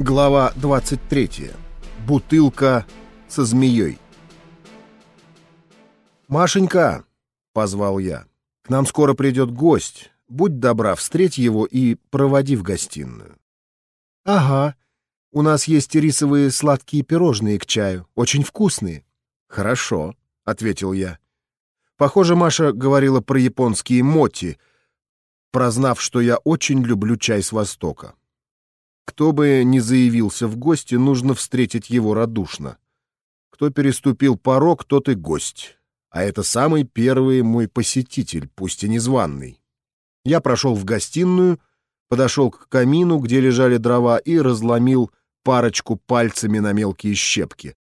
Глава 23. Бутылка со змеей. «Машенька!» — позвал я. «К нам скоро придет гость. Будь добра, встреть его и проводи в гостиную». «Ага. У нас есть рисовые сладкие пирожные к чаю. Очень вкусные». «Хорошо», — ответил я. Похоже, Маша говорила про японские моти, прознав, что я очень люблю чай с Востока. Кто бы ни заявился в гости, нужно встретить его радушно. Кто переступил порог, тот и гость. А это самый первый мой посетитель, пусть и незваный. Я прошел в гостиную, подошел к камину, где лежали дрова, и разломил парочку пальцами на мелкие щепки.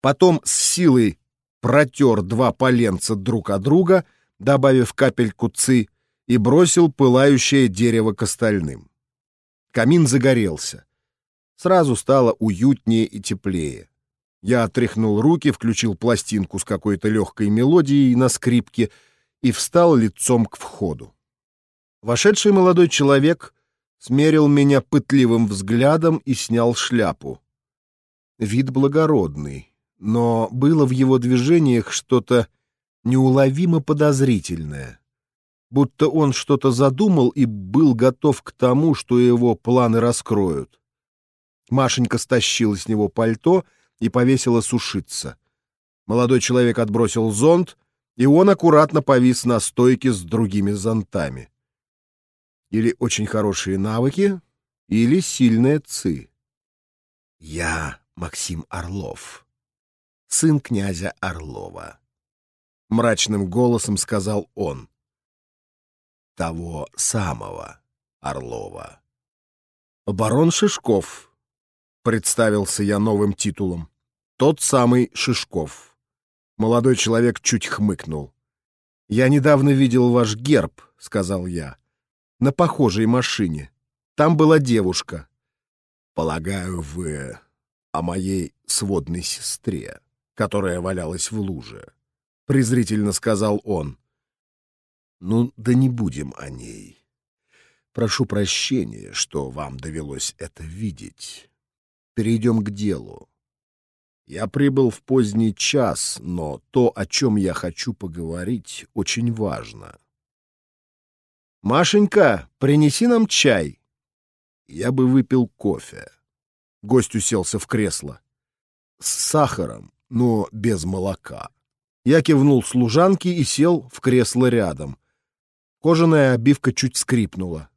Потом с силой протер два поленца друг от друга, добавив капельку ци, и бросил пылающее дерево к остальным. Камин загорелся. Сразу стало уютнее и теплее. Я отряхнул руки, включил пластинку с какой-то легкой мелодией на скрипке и встал лицом к входу. Вошедший молодой человек смерил меня пытливым взглядом и снял шляпу. Вид благородный, но было в его движениях что-то неуловимо подозрительное будто он что-то задумал и был готов к тому, что его планы раскроют. Машенька стащила с него пальто и повесила сушиться. Молодой человек отбросил зонт, и он аккуратно повис на стойке с другими зонтами. Или очень хорошие навыки, или сильная ци. «Я Максим Орлов, сын князя Орлова», — мрачным голосом сказал он того самого Орлова. «Барон Шишков», — представился я новым титулом. «Тот самый Шишков». Молодой человек чуть хмыкнул. «Я недавно видел ваш герб», — сказал я. «На похожей машине. Там была девушка». «Полагаю, вы о моей сводной сестре, которая валялась в луже», — презрительно сказал он. Ну, да не будем о ней. Прошу прощения, что вам довелось это видеть. Перейдем к делу. Я прибыл в поздний час, но то, о чем я хочу поговорить, очень важно. «Машенька, принеси нам чай!» Я бы выпил кофе. Гость уселся в кресло. С сахаром, но без молока. Я кивнул служанке и сел в кресло рядом. Кожаная обивка чуть скрипнула.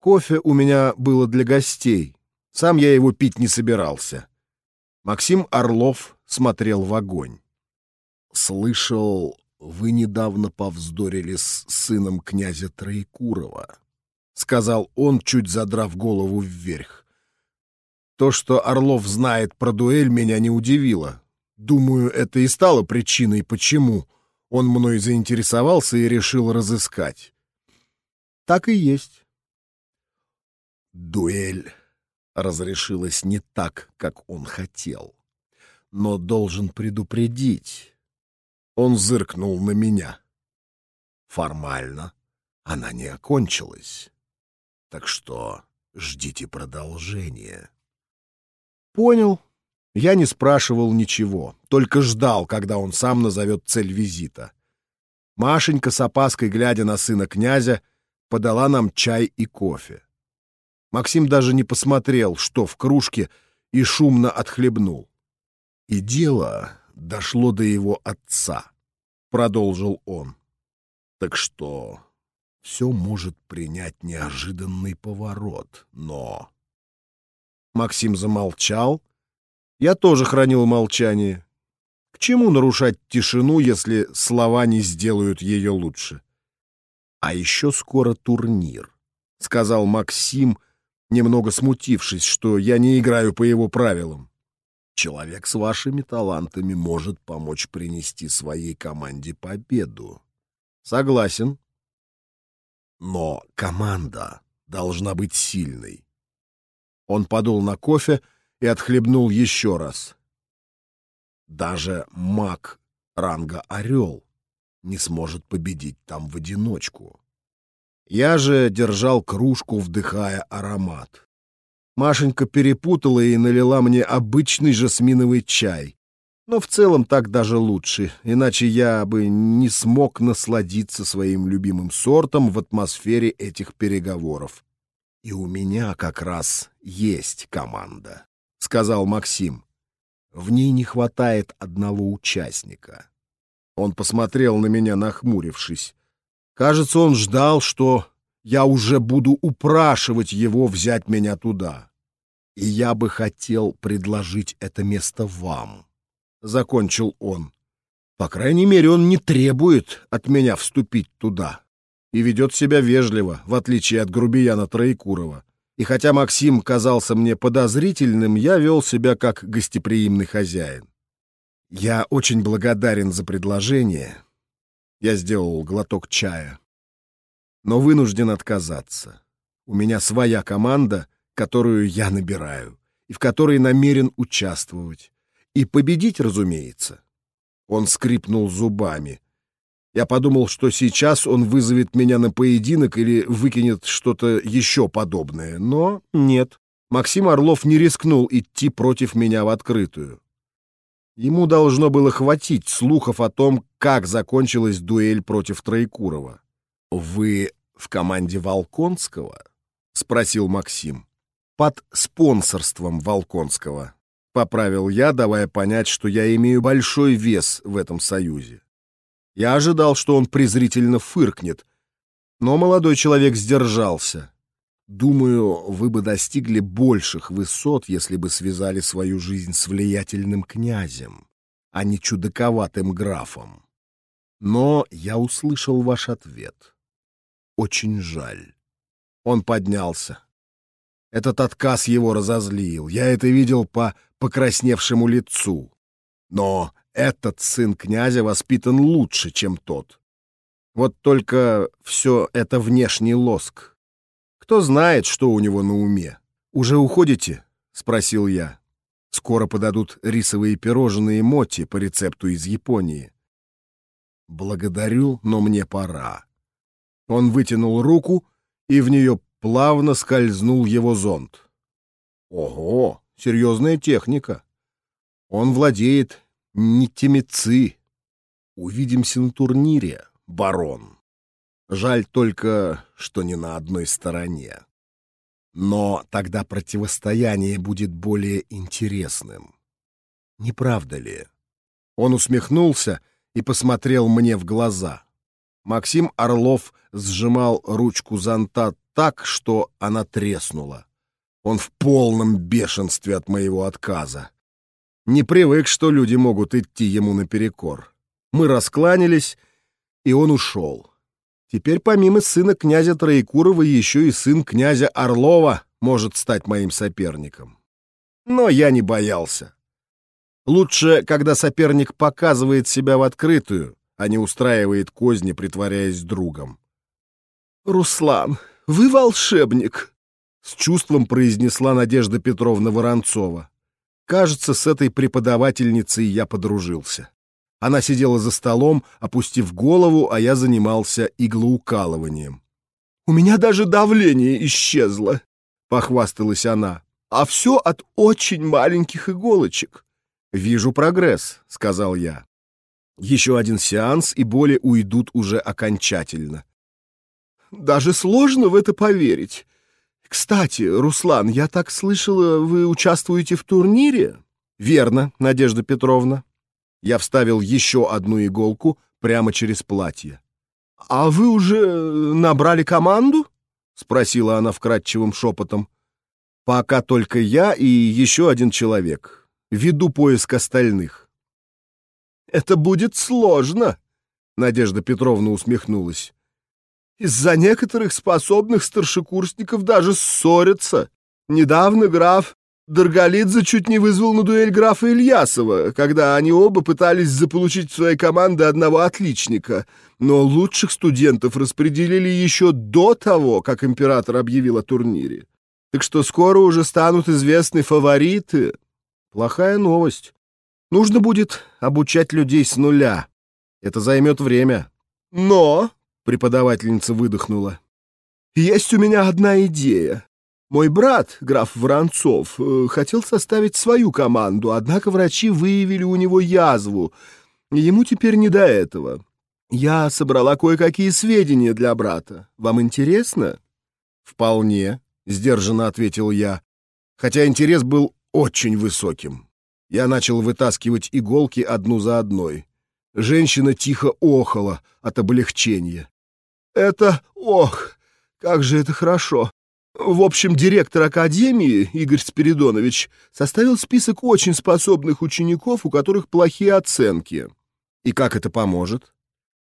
Кофе у меня было для гостей. Сам я его пить не собирался. Максим Орлов смотрел в огонь. «Слышал, вы недавно повздорили с сыном князя Троекурова», — сказал он, чуть задрав голову вверх. То, что Орлов знает про дуэль, меня не удивило. Думаю, это и стало причиной, почему он мной заинтересовался и решил разыскать. Так и есть. Дуэль разрешилась не так, как он хотел. Но должен предупредить. Он зыркнул на меня. Формально она не окончилась. Так что ждите продолжения. Понял, я не спрашивал ничего, только ждал, когда он сам назовет цель визита. Машенька с опаской, глядя на сына князя, подала нам чай и кофе. Максим даже не посмотрел, что в кружке, и шумно отхлебнул. И дело дошло до его отца, продолжил он. Так что все может принять неожиданный поворот, но... Максим замолчал, я тоже хранил молчание. К чему нарушать тишину, если слова не сделают ее лучше? А еще скоро турнир, — сказал Максим, немного смутившись, что я не играю по его правилам. Человек с вашими талантами может помочь принести своей команде победу. Согласен. Но команда должна быть сильной. Он подул на кофе, — и отхлебнул еще раз. Даже маг ранга «Орел» не сможет победить там в одиночку. Я же держал кружку, вдыхая аромат. Машенька перепутала и налила мне обычный жасминовый чай. Но в целом так даже лучше, иначе я бы не смог насладиться своим любимым сортом в атмосфере этих переговоров. «И у меня как раз есть команда», — сказал Максим. «В ней не хватает одного участника». Он посмотрел на меня, нахмурившись. Кажется, он ждал, что я уже буду упрашивать его взять меня туда. И я бы хотел предложить это место вам, — закончил он. По крайней мере, он не требует от меня вступить туда и ведет себя вежливо, в отличие от грубияна Троекурова. И хотя Максим казался мне подозрительным, я вел себя как гостеприимный хозяин. Я очень благодарен за предложение. Я сделал глоток чая но вынужден отказаться. У меня своя команда, которую я набираю, и в которой намерен участвовать. И победить, разумеется. Он скрипнул зубами. Я подумал, что сейчас он вызовет меня на поединок или выкинет что-то еще подобное, но нет. Максим Орлов не рискнул идти против меня в открытую. Ему должно было хватить слухов о том, как закончилась дуэль против Троекурова. «Вы в команде Волконского?» — спросил Максим. «Под спонсорством Волконского», — поправил я, давая понять, что я имею большой вес в этом союзе. Я ожидал, что он презрительно фыркнет, но молодой человек сдержался. Думаю, вы бы достигли больших высот, если бы связали свою жизнь с влиятельным князем, а не чудаковатым графом. Но я услышал ваш ответ очень жаль. Он поднялся. Этот отказ его разозлил. Я это видел по покрасневшему лицу. Но этот сын князя воспитан лучше, чем тот. Вот только все это внешний лоск. Кто знает, что у него на уме? «Уже уходите?» — спросил я. «Скоро подадут рисовые пирожные моти по рецепту из Японии». «Благодарю, но мне пора. Он вытянул руку, и в нее плавно скользнул его зонт. Ого, серьезная техника. Он владеет нитемицы. Увидимся на турнире, барон. Жаль только, что не на одной стороне. Но тогда противостояние будет более интересным. Не правда ли? Он усмехнулся и посмотрел мне в глаза. Максим Орлов сжимал ручку зонта так, что она треснула. Он в полном бешенстве от моего отказа. Не привык, что люди могут идти ему наперекор. Мы раскланялись, и он ушел. Теперь помимо сына князя Троекурова еще и сын князя Орлова может стать моим соперником. Но я не боялся. Лучше, когда соперник показывает себя в открытую, а не устраивает козни, притворяясь другом. «Руслан, вы волшебник!» — с чувством произнесла Надежда Петровна Воронцова. Кажется, с этой преподавательницей я подружился. Она сидела за столом, опустив голову, а я занимался иглоукалыванием. «У меня даже давление исчезло», — похвасталась она. «А все от очень маленьких иголочек». «Вижу прогресс», — сказал я. Еще один сеанс, и боли уйдут уже окончательно. Даже сложно в это поверить. Кстати, Руслан, я так слышала, вы участвуете в турнире? Верно, Надежда Петровна. Я вставил еще одну иголку прямо через платье. А вы уже набрали команду? Спросила она вкрадчивым шепотом. Пока только я и еще один человек. Веду поиск остальных. Это будет сложно, Надежда Петровна усмехнулась. Из-за некоторых способных старшекурсников даже ссорятся. Недавно граф Даргалидзе чуть не вызвал на дуэль графа Ильясова, когда они оба пытались заполучить в своей команды одного отличника. Но лучших студентов распределили еще до того, как император объявил о турнире. Так что скоро уже станут известны фавориты. Плохая новость. Нужно будет обучать людей с нуля. Это займет время. Но, — преподавательница выдохнула, — есть у меня одна идея. Мой брат, граф Воронцов, э, хотел составить свою команду, однако врачи выявили у него язву. Ему теперь не до этого. Я собрала кое-какие сведения для брата. Вам интересно? Вполне, сдержанно ответил я, хотя интерес был очень высоким. Я начал вытаскивать иголки одну за одной. Женщина тихо охала от облегчения. «Это... ох, как же это хорошо! В общем, директор академии, Игорь Спиридонович, составил список очень способных учеников, у которых плохие оценки. И как это поможет?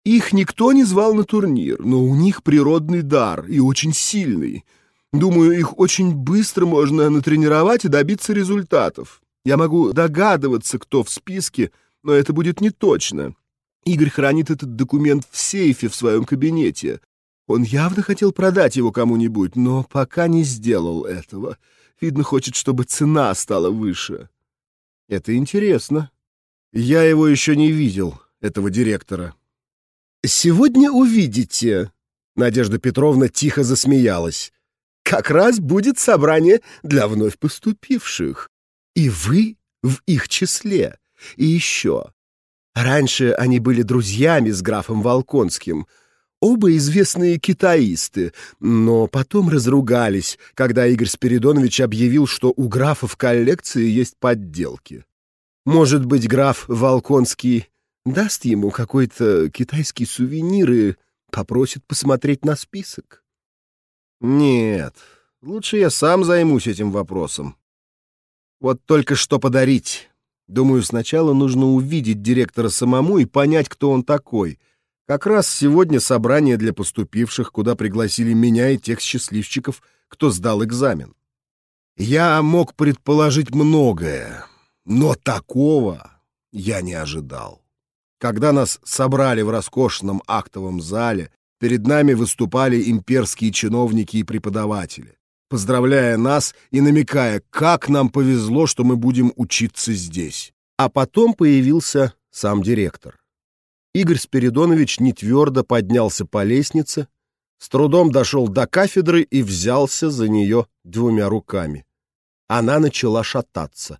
Их никто не звал на турнир, но у них природный дар и очень сильный. Думаю, их очень быстро можно натренировать и добиться результатов. Я могу догадываться, кто в списке, но это будет не точно. Игорь хранит этот документ в сейфе в своем кабинете. Он явно хотел продать его кому-нибудь, но пока не сделал этого. Видно, хочет, чтобы цена стала выше. Это интересно. Я его еще не видел, этого директора. «Сегодня увидите», — Надежда Петровна тихо засмеялась. «Как раз будет собрание для вновь поступивших. И вы в их числе. И еще. Раньше они были друзьями с графом Волконским — Оба известные китаисты, но потом разругались, когда Игорь Спиридонович объявил, что у графа в коллекции есть подделки. Может быть, граф Волконский даст ему какой-то китайский сувенир и попросит посмотреть на список? Нет, лучше я сам займусь этим вопросом. Вот только что подарить. Думаю, сначала нужно увидеть директора самому и понять, кто он такой — как раз сегодня собрание для поступивших, куда пригласили меня и тех счастливчиков, кто сдал экзамен. Я мог предположить многое, но такого я не ожидал. Когда нас собрали в роскошном актовом зале, перед нами выступали имперские чиновники и преподаватели, поздравляя нас и намекая, как нам повезло, что мы будем учиться здесь. А потом появился сам директор. Игорь Спиридонович нетвердо поднялся по лестнице, с трудом дошел до кафедры и взялся за нее двумя руками. Она начала шататься.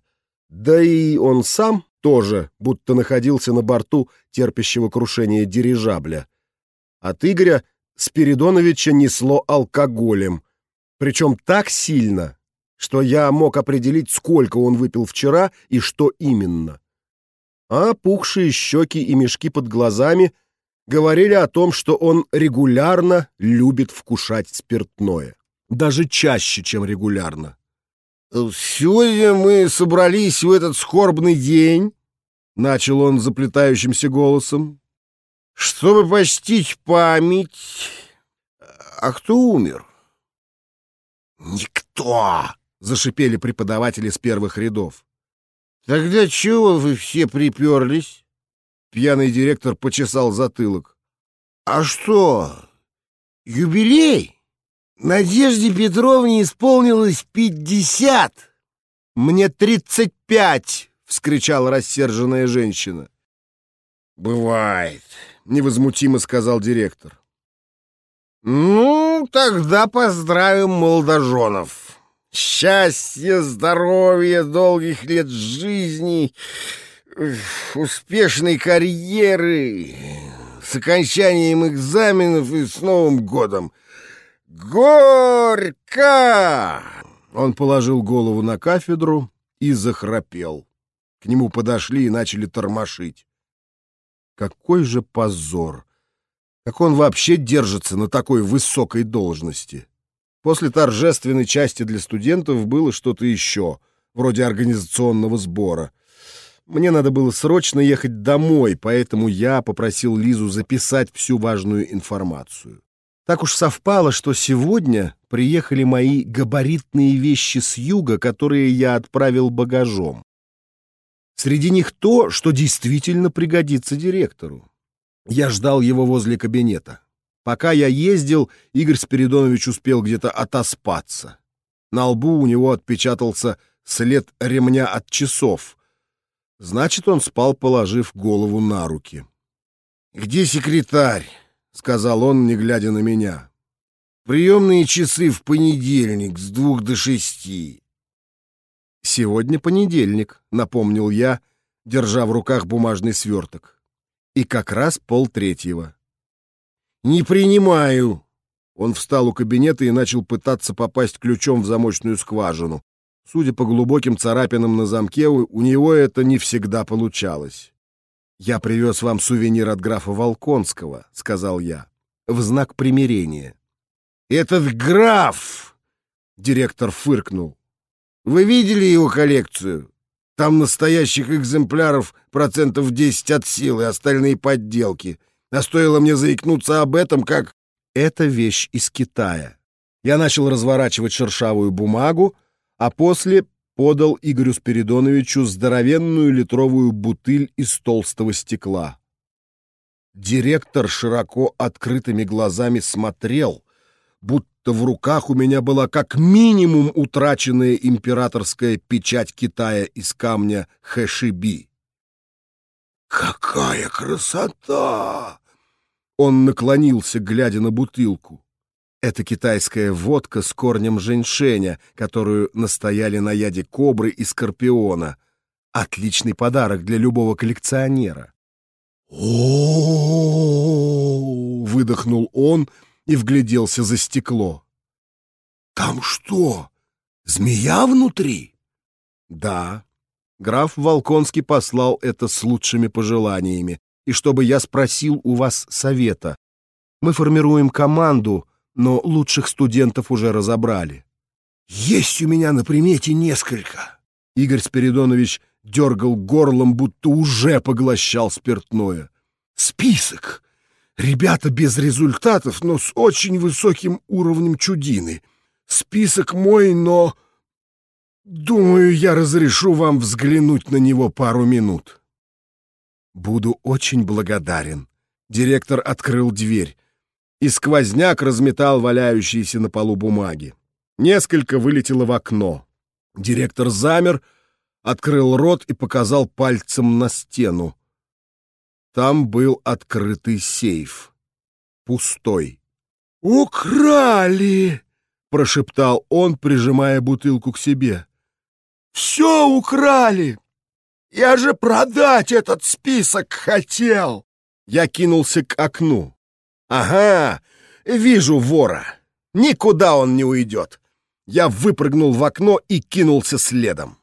Да и он сам тоже будто находился на борту терпящего крушения дирижабля. От Игоря Спиридоновича несло алкоголем, причем так сильно, что я мог определить, сколько он выпил вчера и что именно а опухшие щеки и мешки под глазами говорили о том, что он регулярно любит вкушать спиртное. Даже чаще, чем регулярно. «Сегодня мы собрались в этот скорбный день», — начал он заплетающимся голосом, «чтобы почтить память. А кто умер?» «Никто!» — зашипели преподаватели с первых рядов. «Тогда чего вы все приперлись?» Пьяный директор почесал затылок. «А что, юбилей? Надежде Петровне исполнилось пятьдесят!» «Мне тридцать пять!» — вскричала рассерженная женщина. «Бывает», — невозмутимо сказал директор. «Ну, тогда поздравим молодоженов!» Счастья, здоровья, долгих лет жизни, успешной карьеры, с окончанием экзаменов и с Новым годом. Горько! Он положил голову на кафедру и захрапел. К нему подошли и начали тормошить. Какой же позор! Как он вообще держится на такой высокой должности? После торжественной части для студентов было что-то еще, вроде организационного сбора. Мне надо было срочно ехать домой, поэтому я попросил Лизу записать всю важную информацию. Так уж совпало, что сегодня приехали мои габаритные вещи с юга, которые я отправил багажом. Среди них то, что действительно пригодится директору. Я ждал его возле кабинета. Пока я ездил, Игорь Спиридонович успел где-то отоспаться. На лбу у него отпечатался след ремня от часов. Значит, он спал, положив голову на руки. «Где секретарь?» — сказал он, не глядя на меня. Приемные часы в понедельник с двух до шести. Сегодня понедельник, напомнил я, держа в руках бумажный сверток. И как раз полтретьего. Не принимаю. Он встал у кабинета и начал пытаться попасть ключом в замочную скважину. Судя по глубоким царапинам на замке, у него это не всегда получалось. «Я привез вам сувенир от графа Волконского», — сказал я, — «в знак примирения». «Этот граф!» — директор фыркнул. «Вы видели его коллекцию? Там настоящих экземпляров процентов 10 от силы, остальные подделки. А стоило мне заикнуться об этом, как...» «Это вещь из Китая». Я начал разворачивать шершавую бумагу, а после подал Игорю Спиридоновичу здоровенную литровую бутыль из толстого стекла. Директор широко открытыми глазами смотрел, будто в руках у меня была как минимум утраченная императорская печать Китая из камня Хэшиби. «Какая красота!» Он наклонился, глядя на бутылку. Это китайская водка с корнем женьшеня, которую настояли на яде кобры и скорпиона. Отличный подарок для любого коллекционера. о выдохнул он и вгляделся за стекло. «Там что, змея внутри?» «Да». Граф Волконский послал это с лучшими пожеланиями, и чтобы я спросил у вас совета. Мы формируем команду, но лучших студентов уже разобрали. «Есть у меня на примете несколько!» Игорь Спиридонович дергал горлом, будто уже поглощал спиртное. «Список! Ребята без результатов, но с очень высоким уровнем чудины. Список мой, но... Думаю, я разрешу вам взглянуть на него пару минут». «Буду очень благодарен». Директор открыл дверь и сквозняк разметал валяющиеся на полу бумаги. Несколько вылетело в окно. Директор замер, открыл рот и показал пальцем на стену. Там был открытый сейф. Пустой. «Украли!» — прошептал он, прижимая бутылку к себе. «Все украли! Я же продать этот список хотел!» Я кинулся к окну. «Ага, вижу вора. Никуда он не уйдет». Я выпрыгнул в окно и кинулся следом.